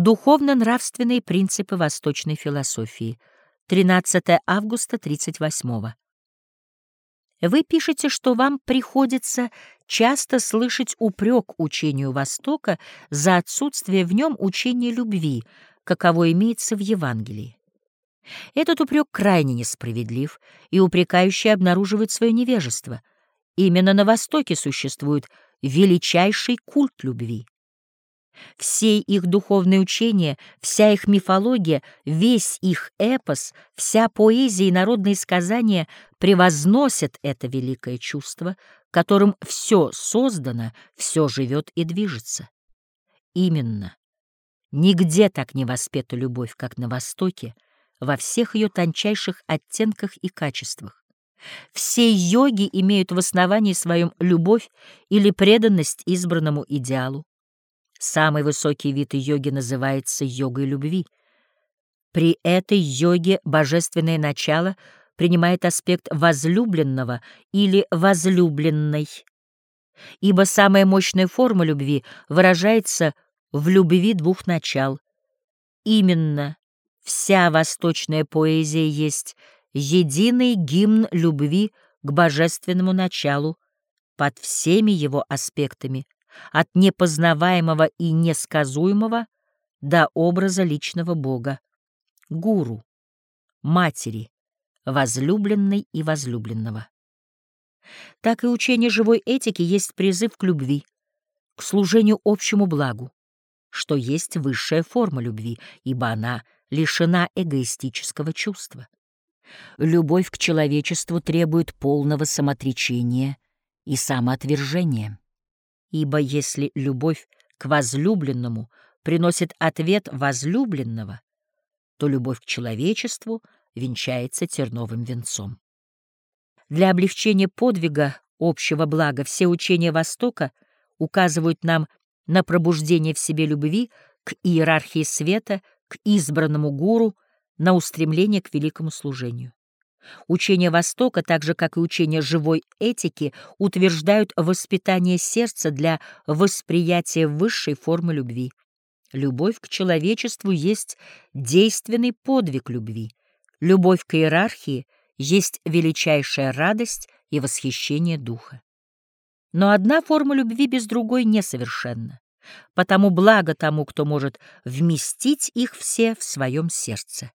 Духовно-нравственные принципы восточной философии. 13 августа 38 Вы пишете, что вам приходится часто слышать упрек учению Востока за отсутствие в нем учения любви, каково имеется в Евангелии. Этот упрек крайне несправедлив, и упрекающий обнаруживает свое невежество. Именно на Востоке существует величайший культ любви. Все их духовные учения, вся их мифология, весь их эпос, вся поэзия и народные сказания превозносят это великое чувство, которым все создано, все живет и движется. Именно. Нигде так не воспета любовь, как на Востоке, во всех ее тончайших оттенках и качествах. Все йоги имеют в основании своем любовь или преданность избранному идеалу. Самый высокий вид йоги называется йогой любви. При этой йоге божественное начало принимает аспект возлюбленного или возлюбленной, ибо самая мощная форма любви выражается в любви двух начал. Именно вся восточная поэзия есть единый гимн любви к божественному началу под всеми его аспектами, от непознаваемого и несказуемого до образа личного Бога, гуру, матери, возлюбленной и возлюбленного. Так и учение живой этики есть призыв к любви, к служению общему благу, что есть высшая форма любви, ибо она лишена эгоистического чувства. Любовь к человечеству требует полного самоотречения и самоотвержения. Ибо если любовь к возлюбленному приносит ответ возлюбленного, то любовь к человечеству венчается терновым венцом. Для облегчения подвига общего блага все учения Востока указывают нам на пробуждение в себе любви к иерархии света, к избранному гуру, на устремление к великому служению. Учения Востока, так же как и учения живой этики, утверждают воспитание сердца для восприятия высшей формы любви. Любовь к человечеству есть действенный подвиг любви. Любовь к иерархии есть величайшая радость и восхищение духа. Но одна форма любви без другой несовершенна, потому благо тому, кто может вместить их все в своем сердце.